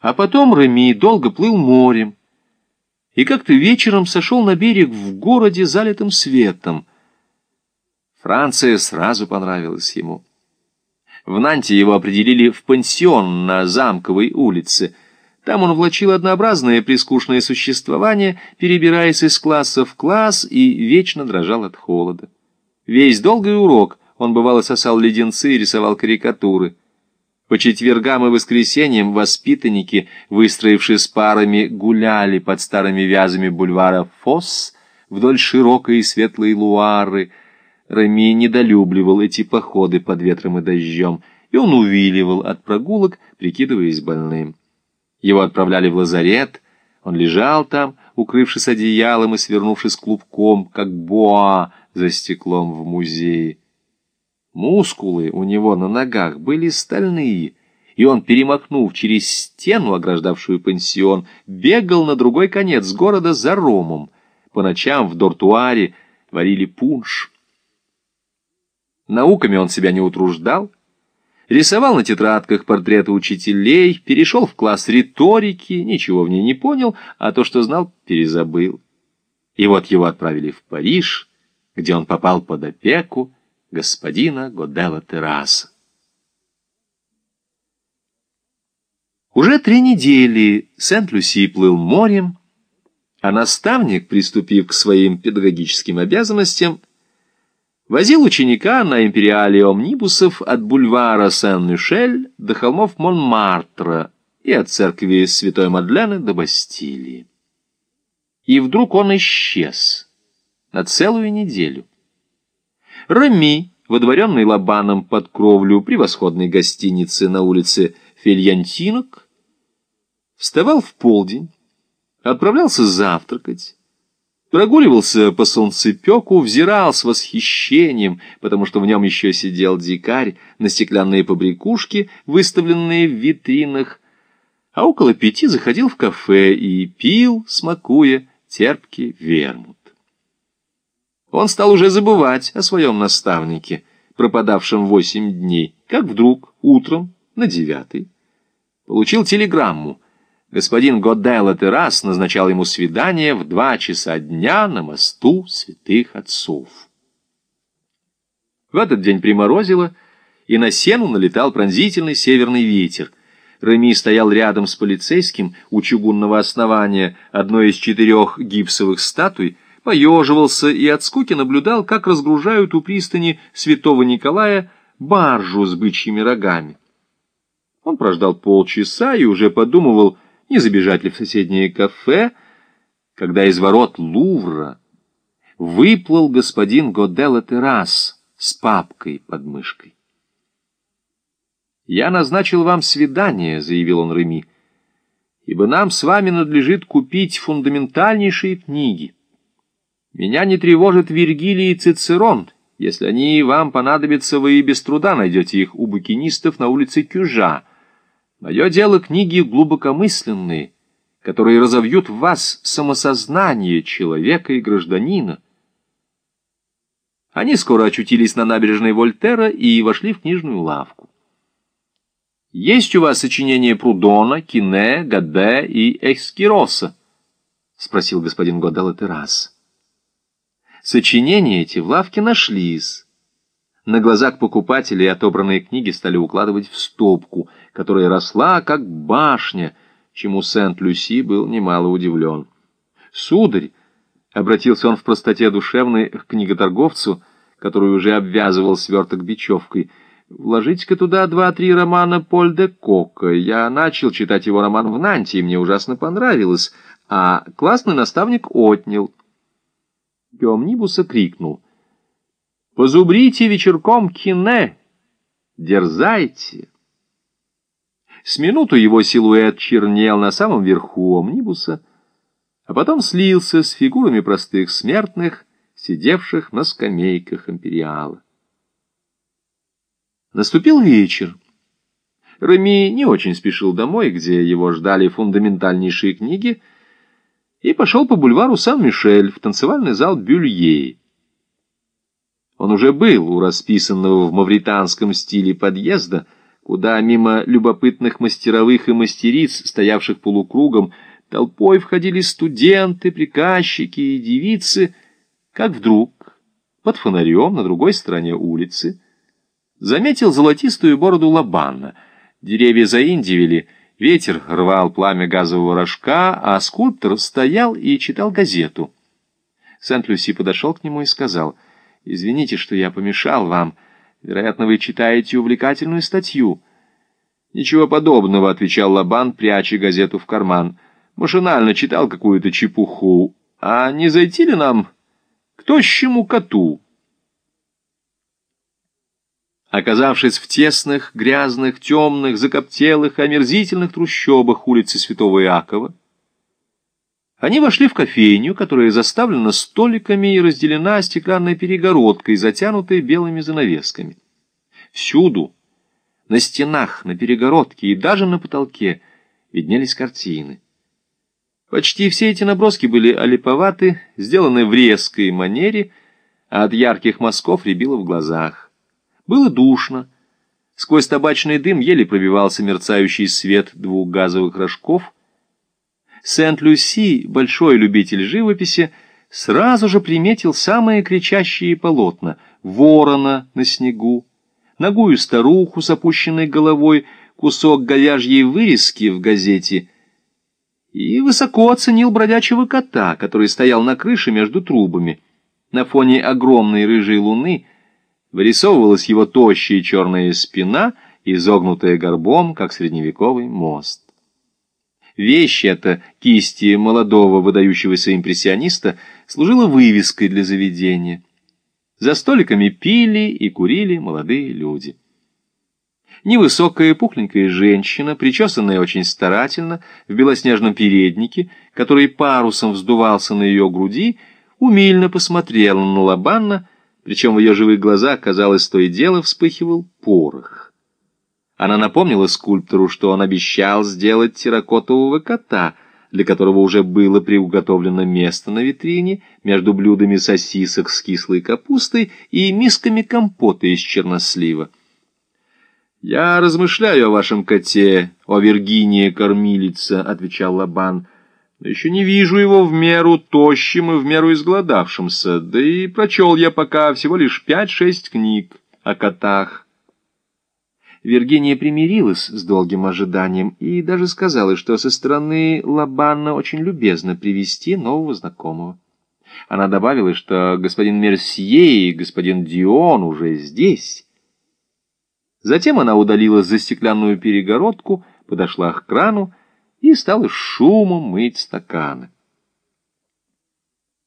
А потом Реми долго плыл морем и как-то вечером сошел на берег в городе, залитым светом. Франция сразу понравилась ему. В Нанте его определили в пансион на Замковой улице. Там он влачил однообразное прискучное существование, перебираясь из класса в класс и вечно дрожал от холода. Весь долгий урок он бывало сосал леденцы и рисовал карикатуры. По четвергам и воскресеньям воспитанники, выстроившись парами, гуляли под старыми вязами бульвара Фосс вдоль широкой и светлой Луары. Рами недолюбливал эти походы под ветром и дождем, и он увиливал от прогулок, прикидываясь больным. Его отправляли в лазарет, он лежал там, укрывшись одеялом и свернувшись клубком, как боа за стеклом в музее. Мускулы у него на ногах были стальные, и он, перемахнув через стену, ограждавшую пансион, бегал на другой конец города за ромом. По ночам в дортуаре варили пунш. Науками он себя не утруждал, рисовал на тетрадках портреты учителей, перешел в класс риторики, ничего в ней не понял, а то, что знал, перезабыл. И вот его отправили в Париж, где он попал под опеку, господина Годела Терраса. Уже три недели Сент-Люси плыл морем, а наставник, приступив к своим педагогическим обязанностям, возил ученика на империале омнибусов от бульвара Сен-Мишель до холмов Монмартра и от церкви Святой Мадлены до Бастилии. И вдруг он исчез на целую неделю. Реми, водворенный Лобаном под кровлю превосходной гостиницы на улице Фельянтинок, вставал в полдень, отправлялся завтракать, прогуливался по солнцепеку, взирал с восхищением, потому что в нем еще сидел дикарь на стеклянные побрякушки, выставленные в витринах, а около пяти заходил в кафе и пил, смакуя терпкий вермут. Он стал уже забывать о своем наставнике, пропадавшем восемь дней, как вдруг утром на девятый получил телеграмму. Господин Годелла Террас назначал ему свидание в два часа дня на мосту святых отцов. В этот день приморозило, и на сену налетал пронзительный северный ветер. Реми стоял рядом с полицейским у чугунного основания одной из четырех гипсовых статуй, поеживался и от скуки наблюдал, как разгружают у пристани святого Николая баржу с бычьими рогами. Он прождал полчаса и уже подумывал, не забежать ли в соседнее кафе, когда из ворот Лувра выплыл господин Годелла Террас с папкой под мышкой. «Я назначил вам свидание», — заявил он Реми, — «ибо нам с вами надлежит купить фундаментальнейшие книги». Меня не тревожит Вергилий и Цицерон. Если они вам понадобятся, вы и без труда найдете их у букинистов на улице Кюжа. Мое дело книги глубокомысленные, которые разовьют в вас самосознание человека и гражданина. Они скоро очутились на набережной Вольтера и вошли в книжную лавку. «Есть у вас сочинения Прудона, Кине, Гаде и Экскироса?» — спросил господин Годел Террас. Сочинения эти в лавке нашлись. На глазах покупателей отобранные книги стали укладывать в стопку, которая росла, как башня, чему Сент-Люси был немало удивлен. «Сударь!» — обратился он в простоте душевной к книготорговцу, который уже обвязывал сверток бечевкой. «Вложите-ка туда два-три романа Поль де Кока. Я начал читать его роман в Нанте, и мне ужасно понравилось, а классный наставник отнял». Геомнибуса крикнул. «Позубрите вечерком кине! Дерзайте!» С минуту его силуэт чернел на самом верху омнибуса, а потом слился с фигурами простых смертных, сидевших на скамейках империала. Наступил вечер. Реми не очень спешил домой, где его ждали фундаментальнейшие книги — и пошел по бульвару Сан-Мишель в танцевальный зал Бюлье. Он уже был у расписанного в мавританском стиле подъезда, куда мимо любопытных мастеровых и мастериц, стоявших полукругом, толпой входили студенты, приказчики и девицы, как вдруг под фонарем на другой стороне улицы заметил золотистую бороду Лабанна. Деревья заиндивели, ветер рвал пламя газового рожка, а скульптор стоял и читал газету. Сент-Люси подошел к нему и сказал, «Извините, что я помешал вам. Вероятно, вы читаете увлекательную статью». «Ничего подобного», — отвечал Лабан, пряча газету в карман. «Машинально читал какую-то чепуху. А не зайти ли нам к тощему коту?» Оказавшись в тесных, грязных, темных, закоптелых, омерзительных трущобах улицы Святого Иакова, они вошли в кофейню, которая заставлена столиками и разделена стеклянной перегородкой, затянутой белыми занавесками. Всюду, на стенах, на перегородке и даже на потолке виднелись картины. Почти все эти наброски были олиповаты, сделаны в резкой манере, а от ярких мазков рябило в глазах. Было душно. Сквозь табачный дым еле пробивался мерцающий свет двух газовых рожков — Сент-Люси, большой любитель живописи, сразу же приметил самые кричащие полотна — ворона на снегу, ногую старуху с опущенной головой, кусок говяжьей вырезки в газете и высоко оценил бродячего кота, который стоял на крыше между трубами. На фоне огромной рыжей луны вырисовывалась его тощая черная спина, изогнутая горбом, как средневековый мост. Вещь эта, кисти молодого выдающегося импрессиониста, служила вывеской для заведения. За столиками пили и курили молодые люди. Невысокая пухленькая женщина, причесанная очень старательно, в белоснежном переднике, который парусом вздувался на ее груди, умильно посмотрела на Лабанна, причем в ее живых глазах, казалось, то и дело вспыхивал порох. Она напомнила скульптору, что он обещал сделать терракотового кота, для которого уже было приуготовлено место на витрине между блюдами сосисок с кислой капустой и мисками компота из чернослива. «Я размышляю о вашем коте, о Виргинии кормилица», — отвечал Лабан, — «но еще не вижу его в меру тощим и в меру изгладавшимся, да и прочел я пока всего лишь пять-шесть книг о котах». Виргиния примирилась с долгим ожиданием и даже сказала, что со стороны Лабанна очень любезно привести нового знакомого. Она добавила, что господин Мерсье и господин Дион уже здесь. Затем она удалилась за стеклянную перегородку, подошла к крану и стала шумом мыть стаканы.